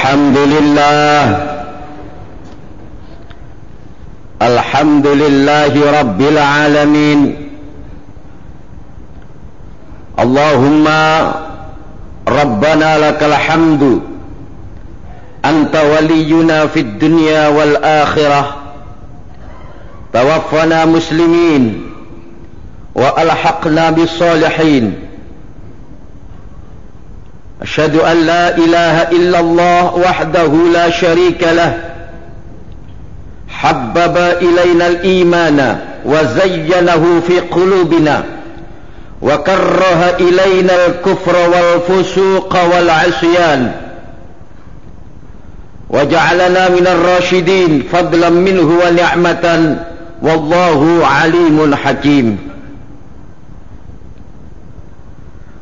الحمد لله. الحمد لله رب العالمين. اللهم ربنا لك الحمد. أنت ولينا في الدنيا والآخرة. توفنا مسلمين. وألحقنا بالصالحين. أشهد أن لا إله إلا الله وحده لا شريك له. حبب إلينا الإيمان وزينه في قلوبنا وكره إلينا الكفر والفسوق والعصيان وجعلنا من الراشدين فضلا منه ونعمة والله عليم حكيم.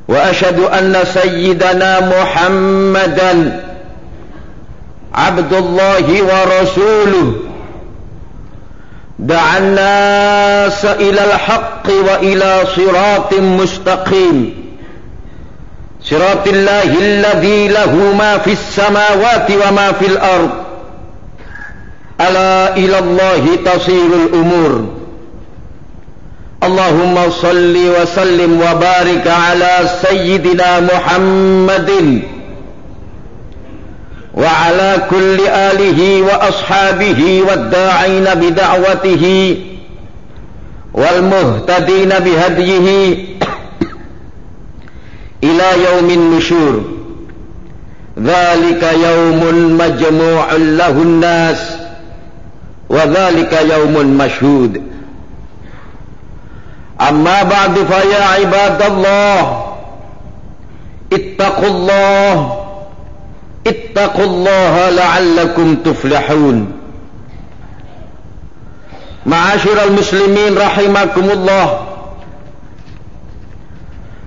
وأشهد أن سيدنا محمدا عبد الله ورسوله. دعا الناس إلى الحق وإلى صراط مستقيم. صراط الله الذي له ما في السماوات وما في الأرض. ألا إلى الله تصير الأمور. اللهم صل وسلم وبارك على سيدنا محمد وعلى كل آله وأصحابه والداعين بدعوته والمهتدين بهديه إلى يوم النشور. ذلك يوم مجموع له الناس وذلك يوم مشهود. أما بعد فيا عباد الله اتقوا الله اتقوا الله لعلكم تفلحون معاشر المسلمين رحمكم الله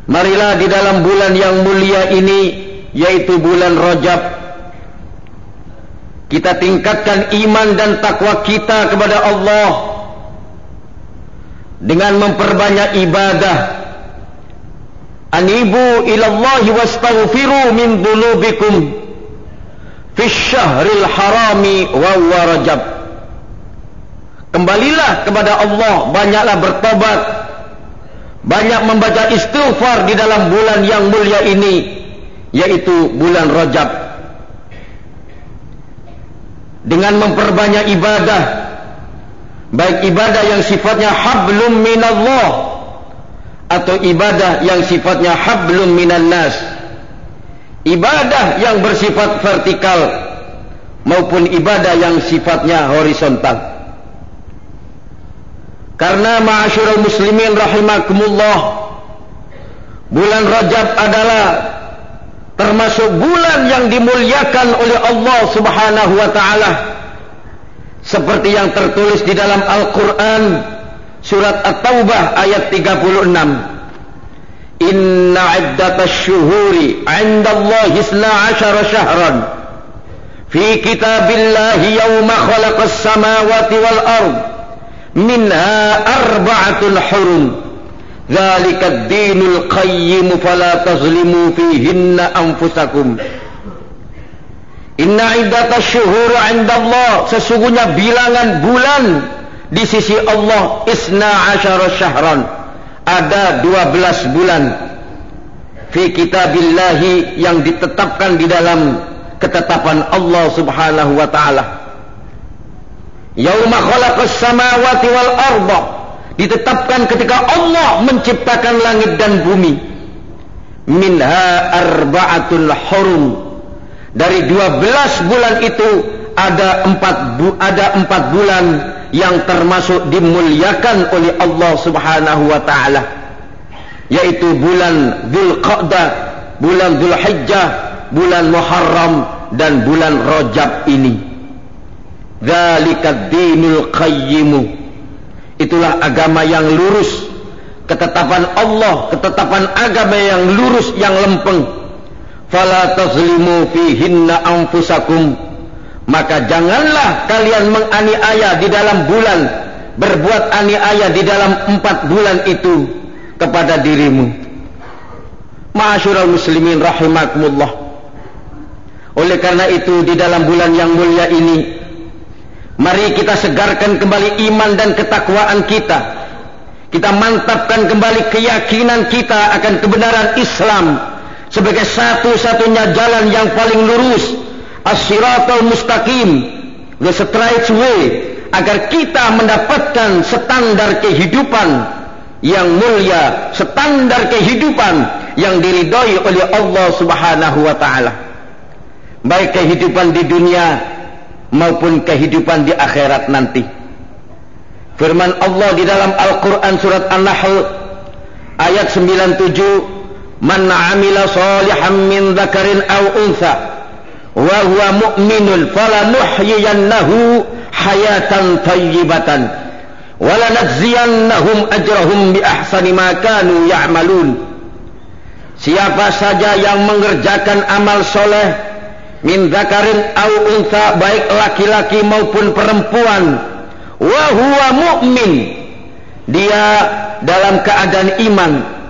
Marilah di dalam bulan yang mulia ini yaitu bulan Rajab kita tingkatkan iman dan takwa kita kepada Allah dengan memperbanyak ibadah. Anibu ilallahi wastaghfiru min dhunubikum fi syahril harami wa warajab kembalilah kepada Allah banyaklah bertobat. Banyak membaca istighfar di dalam bulan yang mulia ini yaitu bulan Rajab. Dengan memperbanyak ibadah baik ibadah yang sifatnya hablum minallah atau ibadah yang sifatnya hablum minan nas. Ibadah yang bersifat vertikal maupun ibadah yang sifatnya horizontal. Karena ma'asyurul muslimin rahimakumullah bulan Rajab adalah termasuk bulan yang dimuliakan oleh Allah subhanahu wa ta'ala seperti yang tertulis di dalam Al-Quran surat At-Taubah ayat 36 Inna iddata syuhuri indallahi isna asyara syahran fi kitabillahi yawma khalaqas samawati wal ard minha arba'atul hurum dhalika ad-dinul qayyim fala tazlimu fihinna anfusakum Inna iddata syuhur Allah Sesungguhnya bilangan bulan Di sisi Allah Isna asyara syahran. Ada dua belas bulan Fi kitabillahi Yang ditetapkan di dalam Ketetapan Allah subhanahu wa ta'ala. Yawma khalaqas samawati wal arba Ditetapkan ketika Allah Menciptakan langit dan bumi. Minha arba'atul hurum dari 12 bulan itu ada empat bu, ada empat bulan yang termasuk dimuliakan oleh Allah Subhanahu wa taala yaitu bulan Dzulqa'dah, bulan Dzulhijjah, bulan Muharram dan bulan Rajab ini. Dzalikad dinul. Itulah agama yang lurus. Ketetapan Allah, ketetapan agama yang lurus, yang lempeng fala tazlimu fihinna anfusakum. Maka janganlah kalian menganiaya di dalam bulan berbuat aniaya di dalam empat bulan itu kepada dirimu. Ma'asyiral muslimin rahimakumullah. Oleh karena itu di dalam bulan yang mulia ini mari kita segarkan kembali iman dan ketakwaan kita. Kita mantapkan kembali keyakinan kita akan kebenaran Islam sebagai satu-satunya jalan yang paling lurus, as-siratal mustaqim, the straight way agar kita mendapatkan standar kehidupan yang mulia, standar kehidupan yang diridhai oleh Allah Subhanahu wa taala. Baik kehidupan di dunia maupun kehidupan di akhirat nanti. Firman Allah di dalam Al-Qur'an surat An-Nahl ayat 97, "Man 'amila shalihan min dzakarin aw untha wa huwa mu'minun falanuhyiyannahu hayatan thayyibatan wa lanajziyannahum ajrahum bi ahsani ma kanu ya'malun." Siapa saja yang mengerjakan amal soleh min zakarin au unta baik laki-laki maupun perempuan wa huwa mu'min dia dalam keadaan iman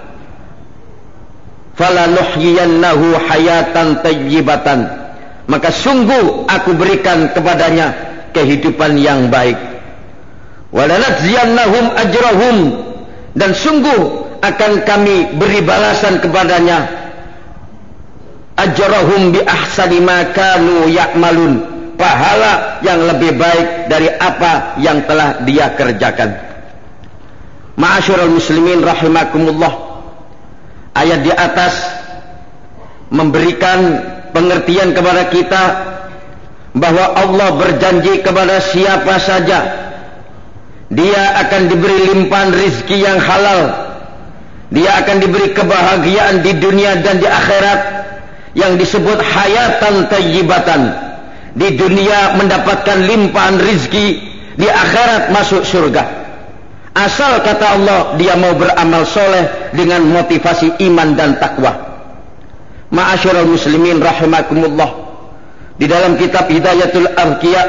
fala nuhyiyannahu hayatan tayyibatan. Maka sungguh aku berikan kepadanya kehidupan yang baik. Walanadziyannahum ajrahum. Dan sungguh akan kami beri balasan kepadanya. Ajrahum bi ahsani ma kanu ya'malun. Pahala yang lebih baik dari apa yang telah dia kerjakan. Ma'asyiral muslimin rahimakumullah ayat di atas memberikan pengertian kepada kita bahwa Allah berjanji kepada siapa saja dia akan diberi limpahan rizki yang halal dia akan diberi kebahagiaan di dunia dan di akhirat yang disebut hayatan tayyibatan. Di dunia mendapatkan limpahan rizki di akhirat masuk surga asal kata Allah dia mau beramal soleh dengan motivasi iman dan takwa ma'asyurul muslimin rahimakumullah. Di dalam kitab hidayatul arqiya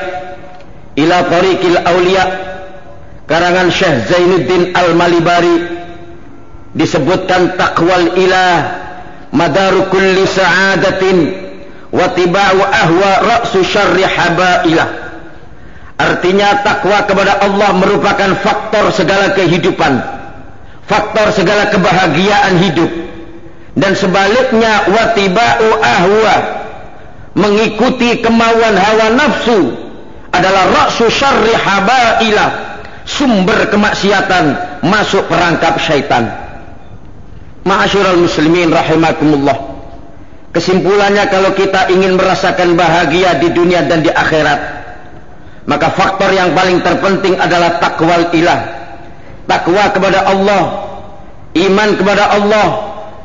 ila tariqil awliya karangan syekh Zainuddin al-Malibari disebutkan takwal ilah madaru kulli sa'adatin wa tiba'u ahwa ra'su syarri habailah artinya takwa kepada Allah merupakan faktor segala kehidupan faktor segala kebahagiaan hidup dan sebaliknya wa tiba'u ahwa mengikuti kemauan hawa nafsu adalah ra'su syarri habailah sumber kemaksiatan masuk perangkap syaitan Ma'asyiral muslimin rahimakumullah. Kesimpulannya kalau kita ingin merasakan bahagia di dunia dan di akhirat, maka faktor yang paling terpenting adalah takwal ilah. Takwa kepada Allah, iman kepada Allah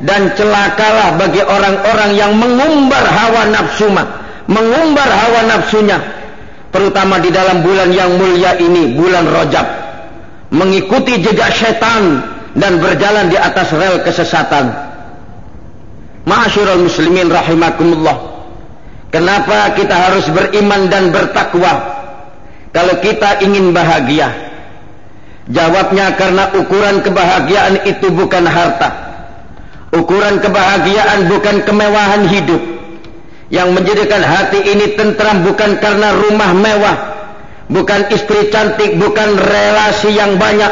dan celakalah bagi orang-orang yang mengumbar hawa nafsu mengumbar hawa nafsunya terutama di dalam bulan yang mulia ini, bulan Rajab. Mengikuti jejak syaitan dan berjalan di atas rel kesesatan. Ma'asyiral muslimin rahimakumullah. Kenapa kita harus beriman dan bertakwa kalau kita ingin bahagia? Jawabnya karena ukuran kebahagiaan itu bukan harta. Ukuran kebahagiaan bukan kemewahan hidup. Yang menjadikan hati ini tentram bukan karena rumah mewah, bukan istri cantik, bukan relasi yang banyak,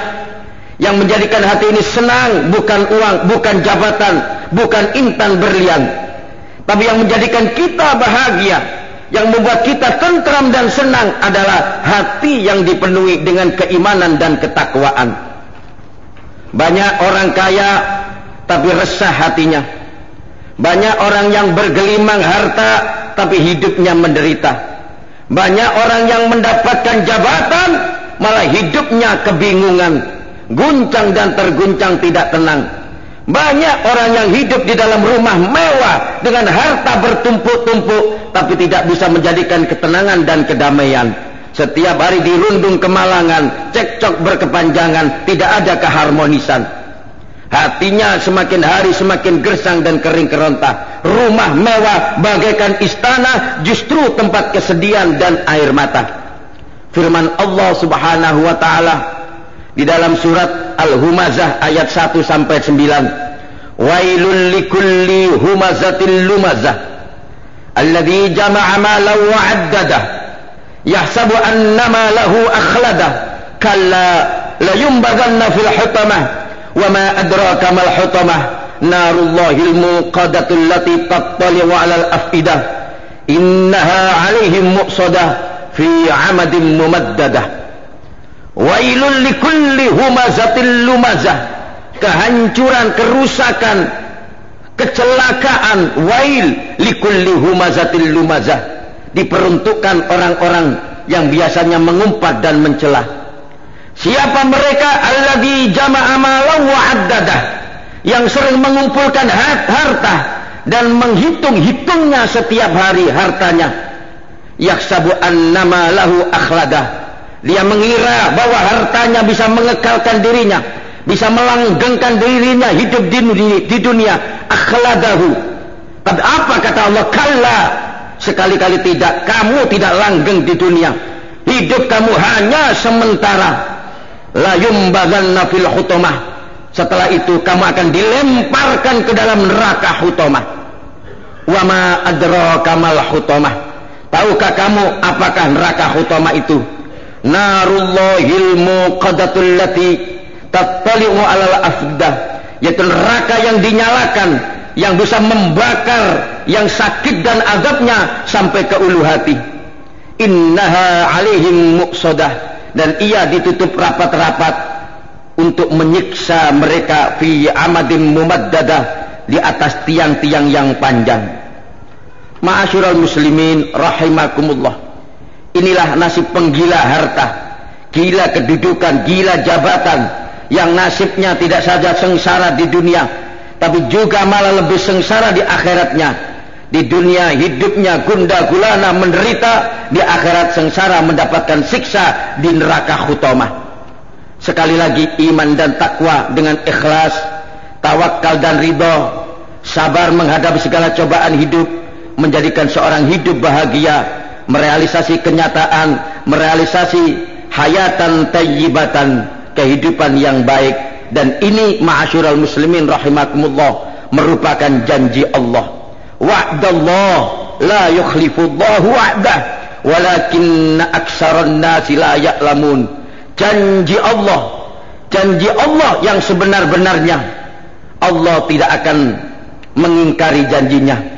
yang menjadikan hati ini senang bukan uang, bukan jabatan, bukan intan berlian. Tapi yang menjadikan kita bahagia, yang membuat kita tentram dan senang adalah hati yang dipenuhi dengan keimanan dan ketakwaan. Banyak orang kaya tapi resah hatinya. Banyak orang yang bergelimang harta tapi hidupnya menderita. Banyak orang yang mendapatkan jabatan malah hidupnya kebingungan guncang dan terguncang tidak tenang. Banyak orang yang hidup di dalam rumah mewah dengan harta bertumpuk-tumpuk tapi tidak bisa menjadikan ketenangan dan kedamaian. Setiap hari dirundung kemalangan, cekcok berkepanjangan, tidak ada keharmonisan. Hatinya semakin hari semakin gersang dan kering kerontah. Rumah mewah bagaikan istana justru tempat kesedihan dan air mata. Firman Allah Subhanahu wa taala di dalam surat Al-Humazah ayat 1 sampai 9 Wailul likulli humazatil lumazah alladhi jama'a malan wa 'addadah yahsabu anna ma lahu akhladah kalla la yumbaghanna fil hutamah wa ma adraka mal hutamah narullahil muqaddatul lati tattali'u 'alal afidah innaha 'alaihim muqsadah fi 'amadin mumaddadah wailul likulli humazatil lumazah. Kehancuran kerusakan kecelakaan wail likulli humazatil lumazah. Diperuntukkan orang-orang yang biasanya mengumpat dan mencela siapa mereka? Alladhi jama'a malan wa addadah. Yang sering mengumpulkan harta dan menghitung-hitungnya setiap hari hartanya. Yaksabu annama lahu akhladah dia mengira bahwa hartanya bisa mengekalkan dirinya bisa melanggengkan dirinya hidup di, di, di dunia akhladahu. Tapi apa kata Allah? Kalla. Sekali-kali tidak. Kamu tidak langgeng di dunia. Hidup kamu hanya sementara. La yumbaganna fil hutamah setelah itu kamu akan dilemparkan ke dalam neraka hutamah wa ma adraka mal hutamah tahukah kamu apakah neraka hutamah itu narullahil muqaddatul lati tattali'u alal afdah yaitu neraka yang dinyalakan yang bisa membakar yang sakit dan azabnya sampai ke ulu hati. Innaha alaihim muqsadah dan ia ditutup rapat-rapat untuk menyiksa mereka fi amadin mumaddadah di atas tiang-tiang yang panjang. Ma'asyiral muslimin rahimakumullah inilah nasib penggila harta gila kedudukan gila jabatan yang nasibnya tidak saja sengsara di dunia tapi juga malah lebih sengsara di akhiratnya. Di dunia hidupnya gunda gulana menderita di akhirat sengsara mendapatkan siksa di neraka khutamah. Sekali lagi iman dan takwa dengan ikhlas tawakal dan ridho sabar menghadapi segala cobaan hidup menjadikan seorang hidup bahagia merealisasi kenyataan merealisasi hayatan tayyibatan kehidupan yang baik. Dan ini ma'asyiral muslimin rahimakumullah merupakan janji Allah. Wa'dallah la yukhlifullahu wa'dah walakin aksaran nasi la ya'lamun. Janji Allah janji Allah yang sebenar-benarnya. Allah tidak akan mengingkari janjinya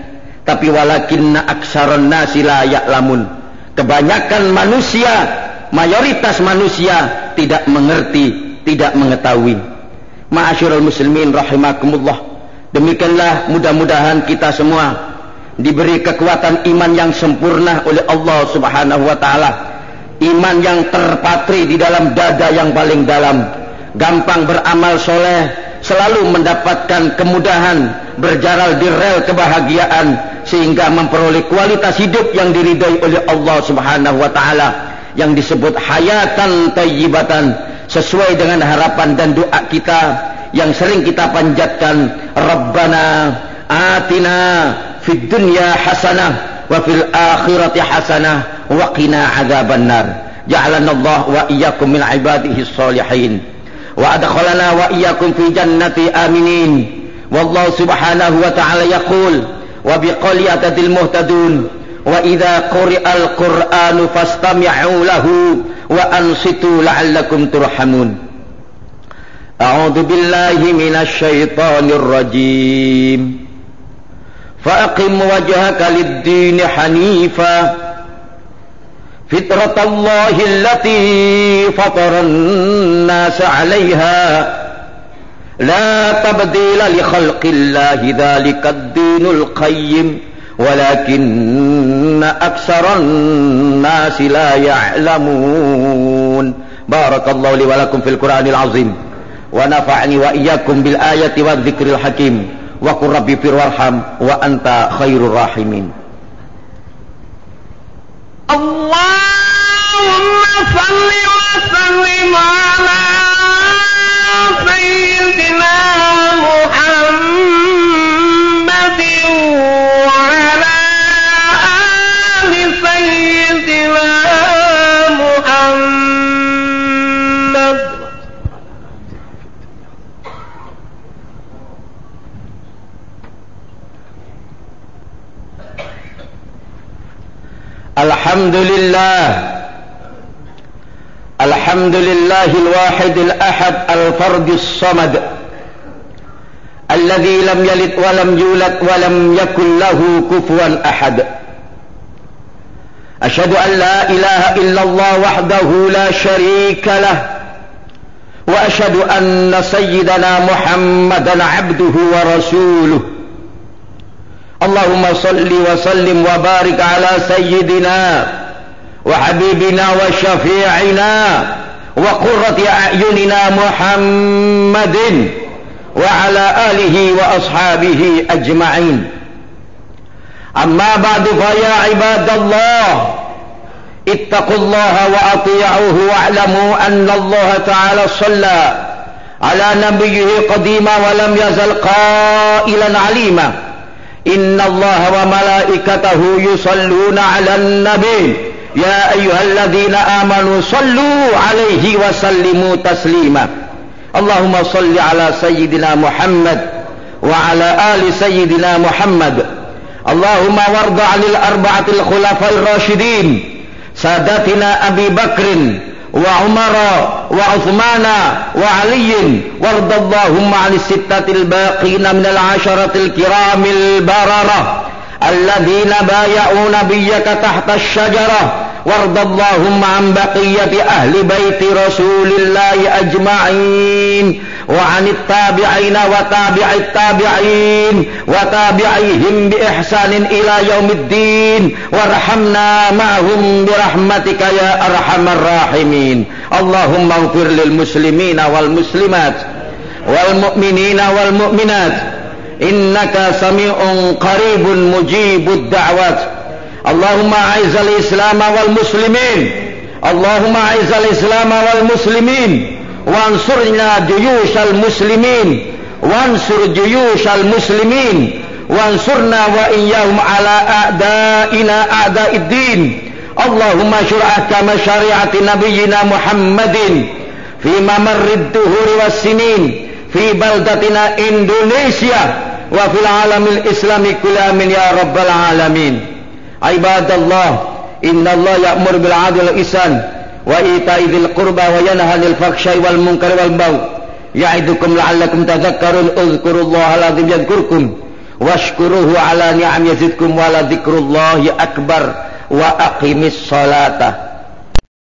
tapi walakin aksaran nasi la ya'lamun kebanyakan manusia mayoritas manusia tidak mengerti, tidak mengetahui. Ma'asyiral muslimin rahimakumullah. Demikianlah mudah-mudahan kita semua diberi kekuatan iman yang sempurna oleh Allah Subhanahu wa taala. Iman yang terpatri di dalam dada yang paling dalam. Gampang beramal soleh, selalu mendapatkan kemudahan berjalan di rel kebahagiaan sehingga memperoleh kualitas hidup yang diridai oleh Allah Subhanahu wa taala yang disebut hayatan tayyibatan sesuai dengan harapan dan doa kita yang sering kita panjatkan Rabbana atina fid dunya hasanah wa fil akhirati hasanah wa qina adzaban nar ja'alana Allah wa iyyakum min ibadihi shalihin wa adkhalana wa iyyakum fi jannati aminin. Wallahu subhanahu wa ta'ala yaqul atadil muhtadun وإذا قرئ القرآن فاستمعوا له وأنصتوا لعلكم ترحمون. أعوذ بالله من الشيطان الرجيم. فأقم وجهك للدين حنيفا. فطرة الله التي فطر الناس عليها. لا تبديل لخلق الله ذلك الدين القيم ولكن أكثر الناس لا يعلمون. بارك الله لي ولكم في القرآن العظيم ونفعني وإياكم بالآية والذكر الحكيم وقل ربي فر وارحم وأنت خير الراحمين. الحمد لله. الحمد لله الواحد الأحد الفرد الصمد. الذي لم يلد ولم يولد ولم يكن له كفوا أحد. أشهد أن لا إله إلا الله وحده لا شريك له. وأشهد أن سيدنا محمدا عبده ورسوله. اللهم صل وسلم وبارك على سيدنا وحبيبنا وشفيعنا وقرة أعيننا محمد وعلى آله وأصحابه أجمعين. أما بعد فيا عباد الله اتقوا الله وأطيعوه واعلموا أن الله تعالى صلى على نبيه قديما ولم يزل قائلا عليما. إن الله وملائكته يصلون على النبي. يا أيها الذين آمنوا صلوا عليه وسلموا تسليما. اللهم صل على سيدنا محمد وعلى آل سيدنا محمد. اللهم وارض عن الأربعة الخلفاء الراشدين. سادتنا أبي بكر وعمر وعثمان وعلي وارض اللهم عن الستة الباقين من العشرة الكرام البررة الذين بايعوا نبيك تحت الشجرة وارض اللهم عن بقية أهل بيت رسول الله أجمعين وعن التابعين وتابع التابعين وتابعيهم بإحسان إلى يوم الدين وارحمنا معهم برحمتك يا أرحم الراحمين. اللهم اغفر للمسلمين والمسلمات والمؤمنين والمؤمنات إنك سميع قريب مجيب الدعوات. اللهم أعز الإسلام والمسلمين. اللهم أعز الإسلام والمسلمين. وانصرنا جيوش المسلمين. وانصر جيوش المسلمين. وانصرنا وإياهم على أعدائنا أعداء الدين. اللهم اشر أحكام شريعة نبينا محمد في ممر الدهور والسنين في بلدتنا إندونيسيا وفي العالم الإسلامي كل يا رب العالمين. عباد الله إن الله يأمر بالعدل والإحسان وإيتاء ذي القربى وينهى عن الفحشاء والمنكر والبغي. يعظكم لعلكم تذكرون. اذكروا الله العظيم يذكركم واشكروه على نعم يزدكم ولذكر الله wa aqimis salata